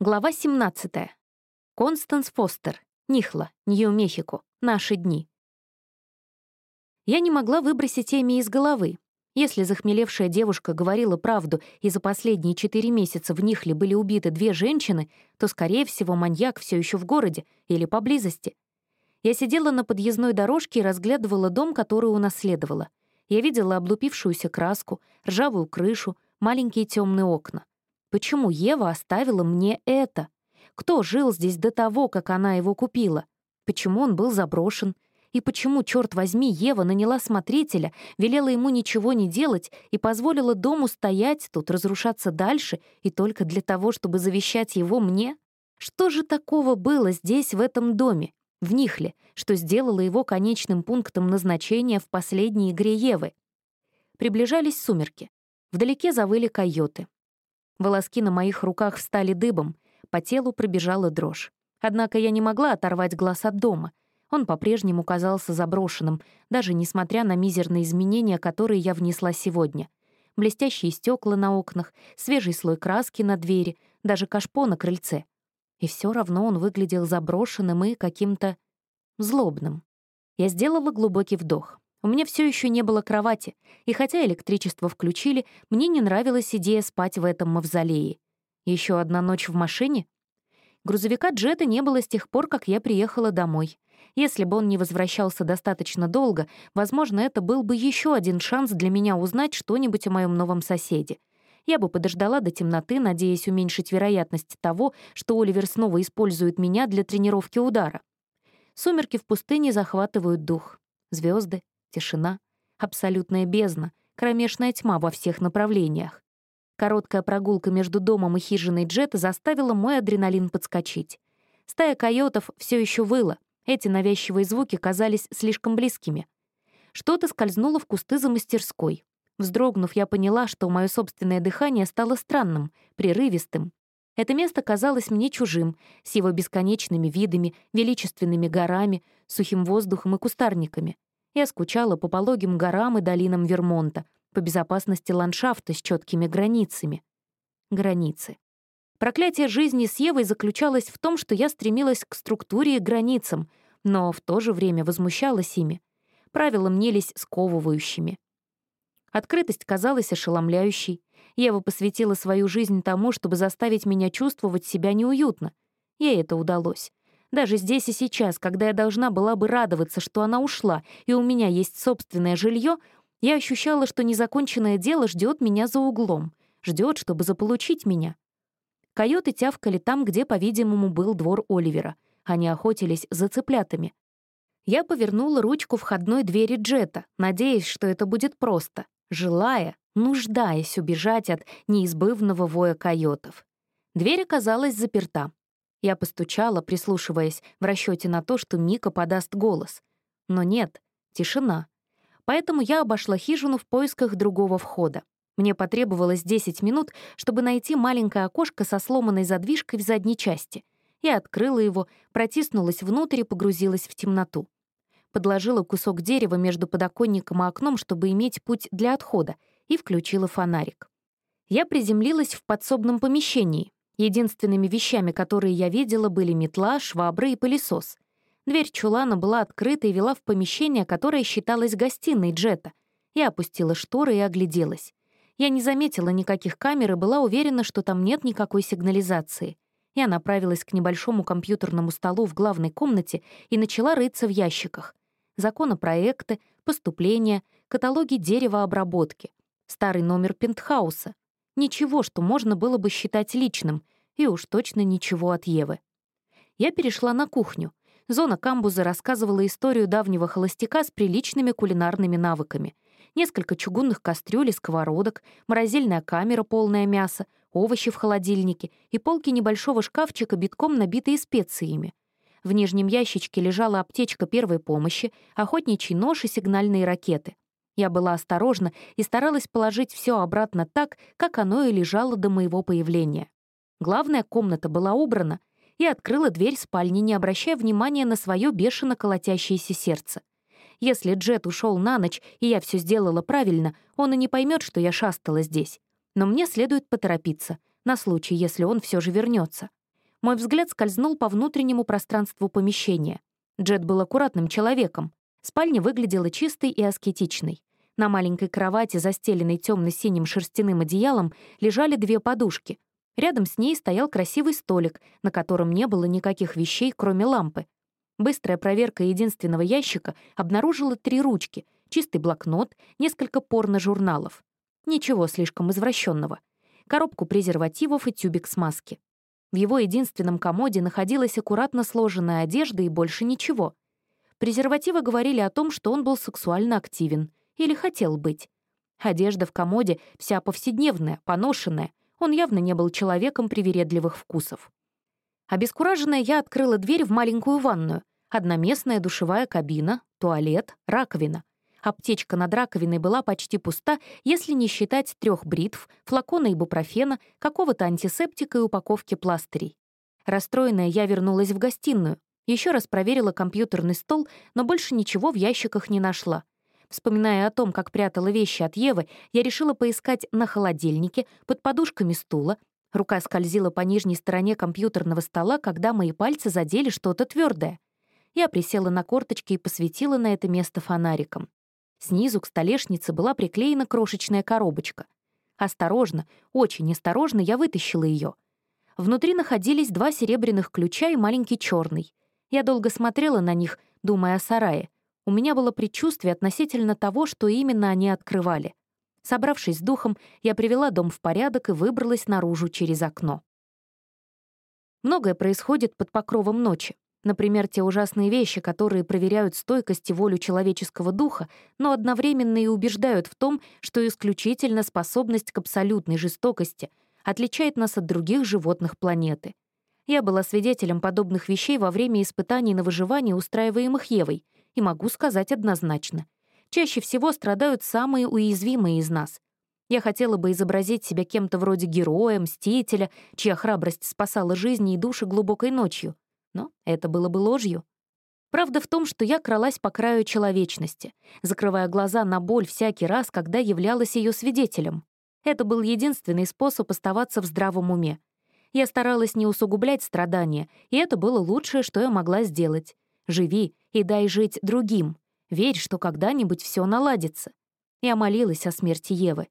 Глава 17. Констанс Фостер. Нихла, Нью-Мехико. Наши дни. Я не могла выбросить Эми из головы. Если захмелевшая девушка говорила правду, и за последние четыре месяца в Нихле были убиты две женщины, то, скорее всего, маньяк все еще в городе или поблизости. Я сидела на подъездной дорожке и разглядывала дом, который унаследовала. Я видела облупившуюся краску, ржавую крышу, маленькие темные окна. Почему Ева оставила мне это? Кто жил здесь до того, как она его купила? Почему он был заброшен? И почему, черт возьми, Ева наняла смотрителя, велела ему ничего не делать и позволила дому стоять тут, разрушаться дальше, и только для того, чтобы завещать его мне? Что же такого было здесь, в этом доме, в Нихле, что сделало его конечным пунктом назначения в последней игре Евы? Приближались сумерки. Вдалеке завыли койоты. Волоски на моих руках встали дыбом, по телу пробежала дрожь. Однако я не могла оторвать глаз от дома. Он по-прежнему казался заброшенным, даже несмотря на мизерные изменения, которые я внесла сегодня. Блестящие стекла на окнах, свежий слой краски на двери, даже кашпо на крыльце. И все равно он выглядел заброшенным и каким-то злобным. Я сделала глубокий вдох. У меня все еще не было кровати, и хотя электричество включили, мне не нравилась идея спать в этом мавзолее. Еще одна ночь в машине? Грузовика Джета не было с тех пор, как я приехала домой. Если бы он не возвращался достаточно долго, возможно, это был бы еще один шанс для меня узнать что-нибудь о моем новом соседе. Я бы подождала до темноты, надеясь уменьшить вероятность того, что Оливер снова использует меня для тренировки удара. Сумерки в пустыне захватывают дух. Звезды, Тишина, абсолютная бездна, кромешная тьма во всех направлениях. Короткая прогулка между домом и хижиной Джета заставила мой адреналин подскочить. Стая койотов все еще выла, эти навязчивые звуки казались слишком близкими. Что-то скользнуло в кусты за мастерской. Вздрогнув, я поняла, что мое собственное дыхание стало странным, прерывистым. Это место казалось мне чужим, с его бесконечными видами, величественными горами, сухим воздухом и кустарниками. Я скучала по пологим горам и долинам Вермонта, по безопасности ландшафта с четкими границами. Границы. Проклятие жизни с Евой заключалось в том, что я стремилась к структуре и границам, но в то же время возмущалась ими. Правила мнелись сковывающими. Открытость казалась ошеломляющей. Ева посвятила свою жизнь тому, чтобы заставить меня чувствовать себя неуютно. Ей это удалось. Даже здесь и сейчас, когда я должна была бы радоваться, что она ушла, и у меня есть собственное жилье, я ощущала, что незаконченное дело ждет меня за углом, ждет, чтобы заполучить меня. Койоты тявкали там, где, по-видимому, был двор Оливера. Они охотились за цыплятами. Я повернула ручку входной двери Джета, надеясь, что это будет просто, желая, нуждаясь убежать от неизбывного воя койотов. Дверь оказалась заперта. Я постучала, прислушиваясь в расчете на то, что Мика подаст голос. Но нет, тишина. Поэтому я обошла хижину в поисках другого входа. Мне потребовалось 10 минут, чтобы найти маленькое окошко со сломанной задвижкой в задней части. Я открыла его, протиснулась внутрь и погрузилась в темноту. Подложила кусок дерева между подоконником и окном, чтобы иметь путь для отхода, и включила фонарик. Я приземлилась в подсобном помещении, Единственными вещами, которые я видела, были метла, швабры и пылесос. Дверь чулана была открыта и вела в помещение, которое считалось гостиной Джета. Я опустила шторы и огляделась. Я не заметила никаких камер и была уверена, что там нет никакой сигнализации. Я направилась к небольшому компьютерному столу в главной комнате и начала рыться в ящиках. Законопроекты, поступления, каталоги деревообработки, старый номер пентхауса, Ничего, что можно было бы считать личным, и уж точно ничего от Евы. Я перешла на кухню. Зона камбуза рассказывала историю давнего холостяка с приличными кулинарными навыками. Несколько чугунных кастрюль и сковородок, морозильная камера, полная мяса, овощи в холодильнике и полки небольшого шкафчика, битком набитые специями. В нижнем ящичке лежала аптечка первой помощи, охотничий нож и сигнальные ракеты — я была осторожна и старалась положить все обратно так, как оно и лежало до моего появления. Главная комната была убрана, и открыла дверь спальни, не обращая внимания на свое бешено колотящееся сердце. Если Джет ушел на ночь, и я все сделала правильно, он и не поймет, что я шастала здесь. Но мне следует поторопиться, на случай, если он все же вернется. Мой взгляд скользнул по внутреннему пространству помещения. Джет был аккуратным человеком. Спальня выглядела чистой и аскетичной. На маленькой кровати, застеленной темно-синим шерстяным одеялом, лежали две подушки. Рядом с ней стоял красивый столик, на котором не было никаких вещей, кроме лампы. Быстрая проверка единственного ящика обнаружила три ручки, чистый блокнот, несколько порно-журналов. Ничего слишком извращенного. Коробку презервативов и тюбик смазки. В его единственном комоде находилась аккуратно сложенная одежда и больше ничего. Презервативы говорили о том, что он был сексуально активен. Или хотел быть. Одежда в комоде вся повседневная, поношенная. Он явно не был человеком привередливых вкусов. Обескураженная, я открыла дверь в маленькую ванную. Одноместная душевая кабина, туалет, раковина. Аптечка над раковиной была почти пуста, если не считать трех бритв, флакона ибупрофена, какого-то антисептика и упаковки пластырей. Расстроенная, я вернулась в гостиную. Еще раз проверила компьютерный стол, но больше ничего в ящиках не нашла. Вспоминая о том, как прятала вещи от Евы, я решила поискать на холодильнике, под подушками стула, Рука скользила по нижней стороне компьютерного стола, когда мои пальцы задели что-то твердое. Я присела на корточки и посветила на это место фонариком. Снизу к столешнице была приклеена крошечная коробочка. Осторожно, очень осторожно я вытащила ее. Внутри находились два серебряных ключа и маленький черный. Я долго смотрела на них, думая о сарае. У меня было предчувствие относительно того, что именно они открывали. Собравшись с духом, я привела дом в порядок и выбралась наружу через окно. Многое происходит под покровом ночи. Например, те ужасные вещи, которые проверяют стойкость и волю человеческого духа, но одновременно и убеждают в том, что исключительно способность к абсолютной жестокости отличает нас от других животных планеты. Я была свидетелем подобных вещей во время испытаний на выживание, устраиваемых Евой, и могу сказать однозначно — чаще всего страдают самые уязвимые из нас. Я хотела бы изобразить себя кем-то вроде героя, мстителя, чья храбрость спасала жизни и души глубокой ночью. Но это было бы ложью. Правда в том, что я кралась по краю человечности, закрывая глаза на боль всякий раз, когда являлась ее свидетелем. Это был единственный способ оставаться в здравом уме. Я старалась не усугублять страдания, и это было лучшее, что я могла сделать. Живи и дай жить другим. Верь, что когда-нибудь все наладится. Я молилась о смерти Евы.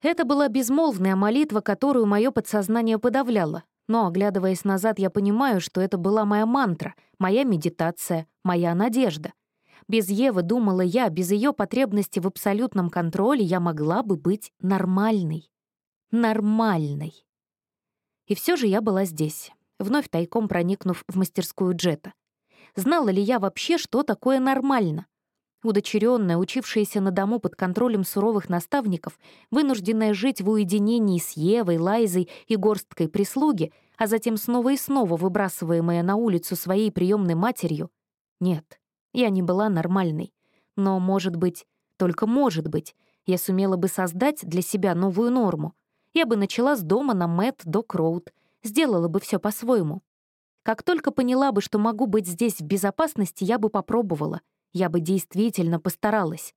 Это была безмолвная молитва, которую мое подсознание подавляло. Но, оглядываясь назад, я понимаю, что это была моя мантра, моя медитация, моя надежда. Без Евы, думала я, без ее потребности в абсолютном контроле я могла бы быть нормальной. Нормальной. И все же я была здесь, вновь тайком проникнув в мастерскую Джета. Знала ли я вообще, что такое нормально? Удочеренная, учившаяся на дому под контролем суровых наставников, вынужденная жить в уединении с Евой, Лайзой и горсткой прислуги, а затем снова и снова выбрасываемая на улицу своей приемной матерью. Нет, я не была нормальной. Но, может быть, только может быть, я сумела бы создать для себя новую норму. Я бы начала с дома на Мэтт Док Роуд, сделала бы все по-своему. Как только поняла бы, что могу быть здесь в безопасности, я бы попробовала — я бы действительно постаралась.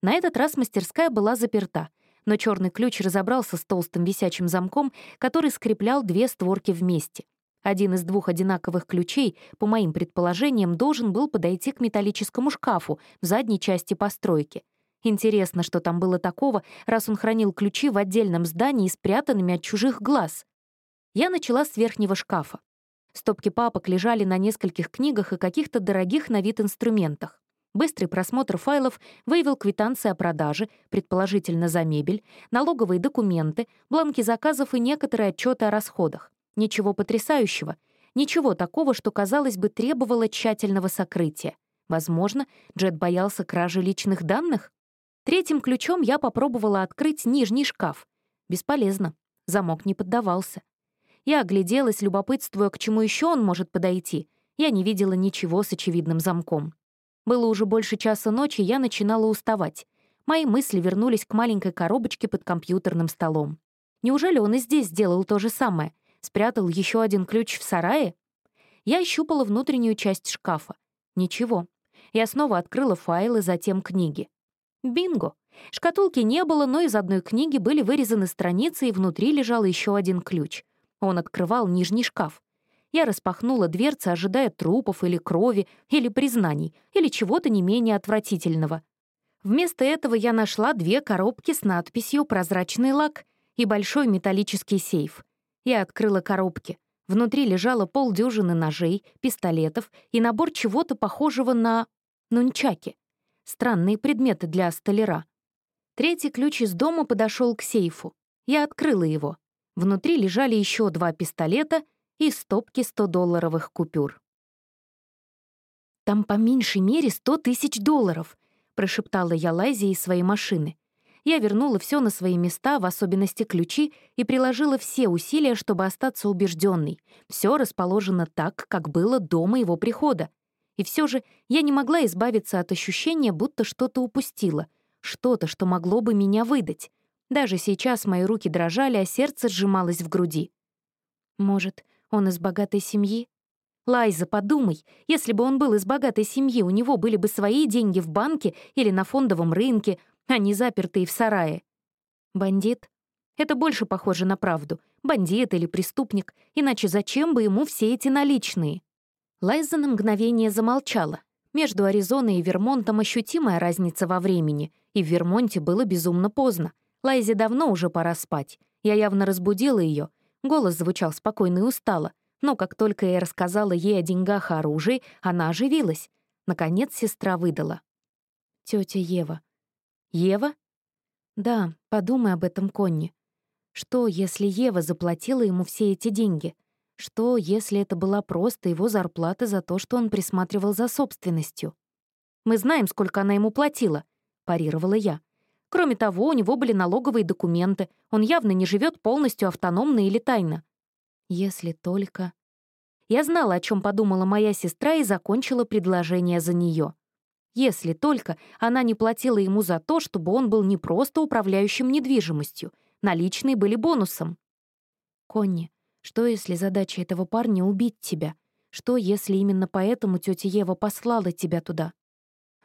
На этот раз мастерская была заперта, но черный ключ разобрался с толстым висячим замком, который скреплял две створки вместе. Один из двух одинаковых ключей, по моим предположениям, должен был подойти к металлическому шкафу в задней части постройки. Интересно, что там было такого, раз он хранил ключи в отдельном здании, спрятанными от чужих глаз. Я начала с верхнего шкафа. Стопки папок лежали на нескольких книгах и каких-то дорогих на вид инструментах. Быстрый просмотр файлов выявил квитанции о продаже, предположительно за мебель, налоговые документы, бланки заказов и некоторые отчеты о расходах. Ничего потрясающего, ничего такого, что, казалось бы, требовало тщательного сокрытия. Возможно, Джет боялся кражи личных данных? Третьим ключом я попробовала открыть нижний шкаф. Бесполезно. Замок не поддавался. Я огляделась, любопытствуя, к чему еще он может подойти. Я не видела ничего с очевидным замком. Было уже больше часа ночи, я начинала уставать. Мои мысли вернулись к маленькой коробочке под компьютерным столом. Неужели он и здесь сделал то же самое? Спрятал еще один ключ в сарае? Я ощупала внутреннюю часть шкафа. Ничего. Я снова открыла файлы, затем книги. Бинго! Шкатулки не было, но из одной книги были вырезаны страницы, и внутри лежал еще один ключ. Он открывал нижний шкаф. Я распахнула дверцы, ожидая трупов или крови, или признаний, или чего-то не менее отвратительного. Вместо этого я нашла две коробки с надписью «Прозрачный лак» и большой металлический сейф. Я открыла коробки. Внутри лежало полдюжины ножей, пистолетов и набор чего-то похожего на нунчаки. Странные предметы для столяра. Третий ключ из дома подошел к сейфу. Я открыла его. Внутри лежали еще два пистолета и стопки 100-долларовых купюр. «Там по меньшей мере 100 тысяч долларов», — прошептала я Лайзе из своей машины. Я вернула все на свои места, в особенности ключи, и приложила все усилия, чтобы остаться убежденной. Все расположено так, как было до моего прихода. И все же я не могла избавиться от ощущения, будто что-то упустила, что-то, что могло бы меня выдать. Даже сейчас мои руки дрожали, а сердце сжималось в груди. Может, он из богатой семьи? Лайза, подумай, если бы он был из богатой семьи, у него были бы свои деньги в банке или на фондовом рынке, а не запертые в сарае. Бандит? Это больше похоже на правду. Бандит или преступник, иначе зачем бы ему все эти наличные? Лайза на мгновение замолчала. Между Аризоной и Вермонтом ощутимая разница во времени, и в Вермонте было безумно поздно. Лайзе давно уже пора спать. Я явно разбудила ее. Голос звучал спокойно и устало. Но как только я рассказала ей о деньгах и оружии, она оживилась. Наконец сестра выдала. Тетя Ева». «Ева?» «Да, подумай об этом, Конни. Что, если Ева заплатила ему все эти деньги? Что, если это была просто его зарплата за то, что он присматривал за собственностью? Мы знаем, сколько она ему платила, парировала я. Кроме того, у него были налоговые документы. Он явно не живет полностью автономно или тайно. Если только... Я знала, о чем подумала моя сестра и закончила предложение за нее. Если только она не платила ему за то, чтобы он был не просто управляющим недвижимостью, наличные были бонусом. Конни, что если задача этого парня — убить тебя? Что если именно поэтому тетя Ева послала тебя туда?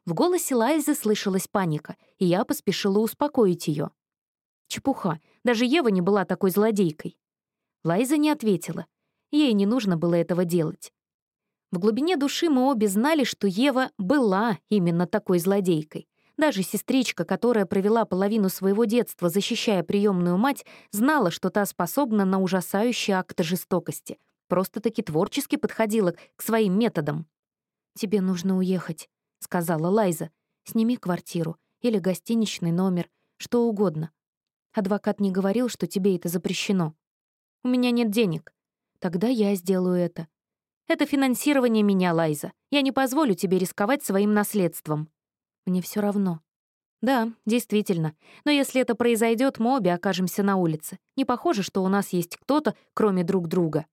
В голосе Лайзы слышалась паника, и я поспешила успокоить ее. Чепуха, даже Ева не была такой злодейкой. Лайза не ответила. Ей не нужно было этого делать. В глубине души мы обе знали, что Ева была именно такой злодейкой. Даже сестричка, которая провела половину своего детства, защищая приемную мать, знала, что та способна на ужасающие акты жестокости. Просто-таки творчески подходила к своим методам. «Тебе нужно уехать», — сказала Лайза. «Сними квартиру или гостиничный номер, что угодно. Адвокат не говорил, что тебе это запрещено. У меня нет денег. Тогда я сделаю это. Это финансирование меня, Лайза. Я не позволю тебе рисковать своим наследством. Мне все равно. Да, действительно. Но если это произойдет, мы обе окажемся на улице. Не похоже, что у нас есть кто-то, кроме друг друга.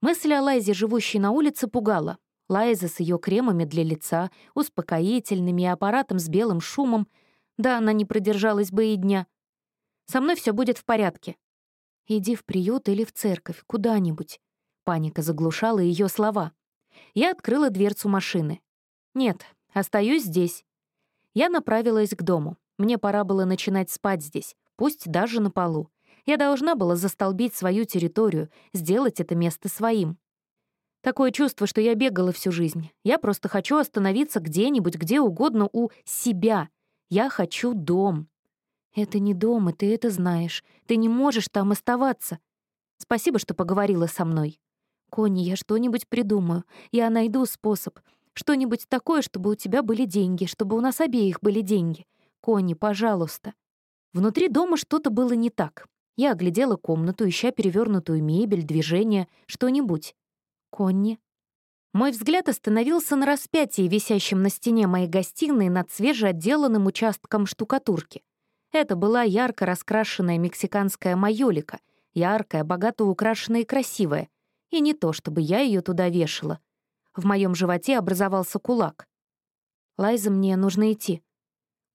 Мысль о Лайзе, живущей на улице, пугала. Лайза с ее кремами для лица, успокоительными и аппаратом с белым шумом. Да, она не продержалась бы и дня. Со мной все будет в порядке. Иди в приют или в церковь, куда-нибудь. Паника заглушала ее слова. Я открыла дверцу машины. Нет, остаюсь здесь. Я направилась к дому. Мне пора было начинать спать здесь, пусть даже на полу. Я должна была застолбить свою территорию, сделать это место своим. Такое чувство, что я бегала всю жизнь. Я просто хочу остановиться где-нибудь, где угодно у себя. Я хочу дом. Это не дом, и ты это знаешь. Ты не можешь там оставаться. Спасибо, что поговорила со мной. Конни, я что-нибудь придумаю. Я найду способ. Что-нибудь такое, чтобы у тебя были деньги, чтобы у нас обеих были деньги. Конни, пожалуйста». Внутри дома что-то было не так. Я оглядела комнату, ища перевернутую мебель, движение, что-нибудь. Конни. Мой взгляд остановился на распятии, висящем на стене моей гостиной над свежеотделанным участком штукатурки. Это была ярко раскрашенная мексиканская майолика, яркая, богато украшенная и красивая. И не то, чтобы я ее туда вешала. В моем животе образовался кулак. «Лайза, мне нужно идти».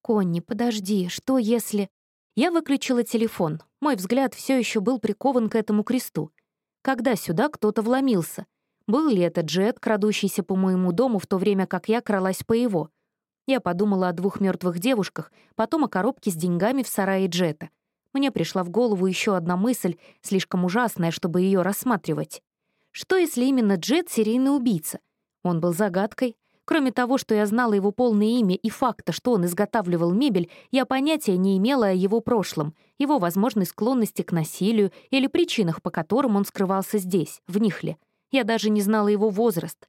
«Конни, подожди, что если...» Я выключила телефон. Мой взгляд все еще был прикован к этому кресту. Когда сюда кто-то вломился? Был ли это Джет, крадущийся по моему дому в то время, как я кралась по его? Я подумала о двух мертвых девушках, потом о коробке с деньгами в сарае Джета. Мне пришла в голову еще одна мысль, слишком ужасная, чтобы ее рассматривать. Что если именно Джет — серийный убийца? Он был загадкой. Кроме того, что я знала его полное имя и факта, что он изготавливал мебель, я понятия не имела о его прошлом, его возможной склонности к насилию или причинах, по которым он скрывался здесь, в Нихле. Я даже не знала его возраст.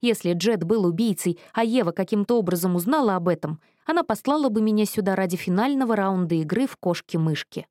Если Джет был убийцей, а Ева каким-то образом узнала об этом, она послала бы меня сюда ради финального раунда игры в кошки-мышки.